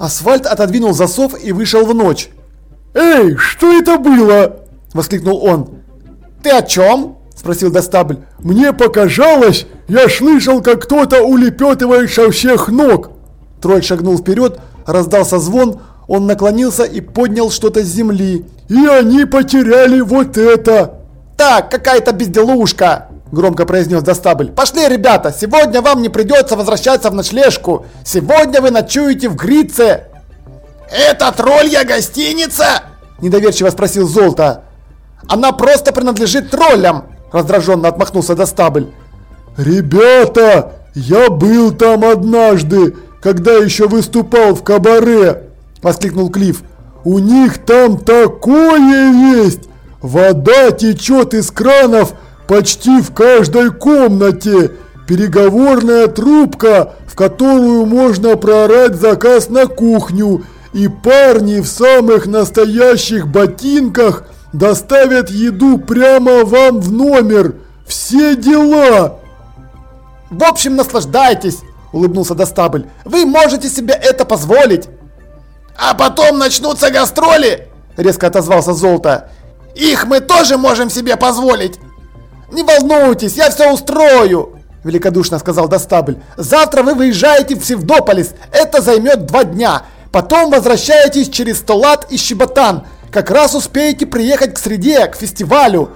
Асфальт отодвинул засов и вышел в ночь. «Эй, что это было?» – воскликнул он. «Ты о чем?» – спросил Достабль. «Мне показалось, я слышал, как кто-то улепетывает со всех ног!» Тролль шагнул вперед, раздался звон, он наклонился и поднял что-то с земли. «И они потеряли вот это!» «Так, какая-то безделушка!» Громко произнес Достабль. «Пошли, ребята! Сегодня вам не придется возвращаться в ночлежку! Сегодня вы ночуете в Грице!» «Это троллья гостиница?» Недоверчиво спросил Золото. «Она просто принадлежит троллям!» Раздраженно отмахнулся Достабль. «Ребята, я был там однажды, когда еще выступал в кабаре!» Воскликнул Клифф. «У них там такое есть! Вода течет из кранов почти в каждой комнате! Переговорная трубка, в которую можно проорать заказ на кухню, и парни в самых настоящих ботинках доставят еду прямо вам в номер. Все дела!» «В общем, наслаждайтесь!» – улыбнулся Достабль. «Вы можете себе это позволить!» «А потом начнутся гастроли!» – резко отозвался Золото. «Их мы тоже можем себе позволить!» «Не волнуйтесь, я все устрою!» – великодушно сказал Достабль. «Завтра вы выезжаете в Севдополис. Это займет два дня. Потом возвращаетесь через Столат и Щеботан. Как раз успеете приехать к среде, к фестивалю.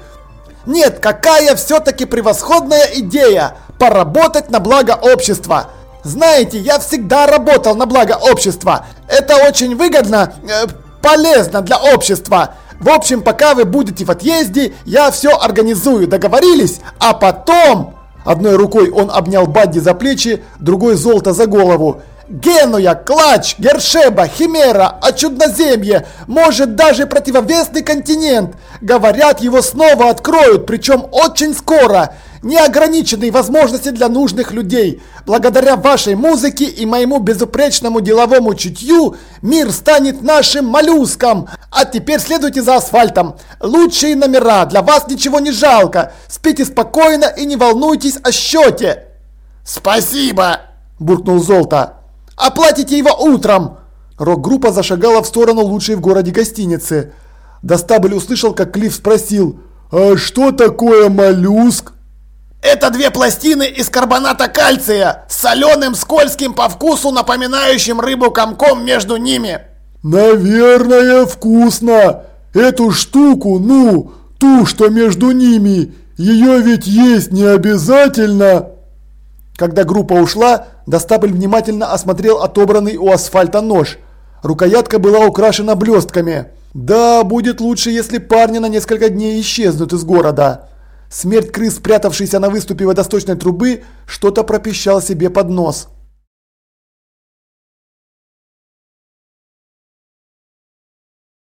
Нет, какая все-таки превосходная идея – поработать на благо общества. Знаете, я всегда работал на благо общества. Это очень выгодно, э, полезно для общества. В общем, пока вы будете в отъезде, я все организую, договорились? А потом... Одной рукой он обнял Бадди за плечи, другой золото за голову. Генуя, Клач, Гершеба, Химера, Очудноземье, может даже противовесный континент. Говорят, его снова откроют, причем очень скоро. Неограниченные возможности для нужных людей. Благодаря вашей музыке и моему безупречному деловому чутью мир станет нашим моллюском. А теперь следуйте за асфальтом. Лучшие номера, для вас ничего не жалко. Спите спокойно и не волнуйтесь о счете. Спасибо, буркнул Золото. Оплатите его утром. Рок-группа зашагала в сторону лучшей в городе гостиницы. Достабль услышал, как Клифф спросил, «А что такое моллюск?» Это две пластины из карбоната кальция с соленым, скользким по вкусу, напоминающим рыбу комком между ними. Наверное, вкусно. Эту штуку, ну, ту, что между ними, ее ведь есть не обязательно. Когда группа ушла, Достабль внимательно осмотрел отобранный у асфальта нож. Рукоятка была украшена блестками. Да, будет лучше, если парни на несколько дней исчезнут из города. Смерть крыс, спрятавшийся на выступе водосточной трубы, что-то пропищал себе под нос.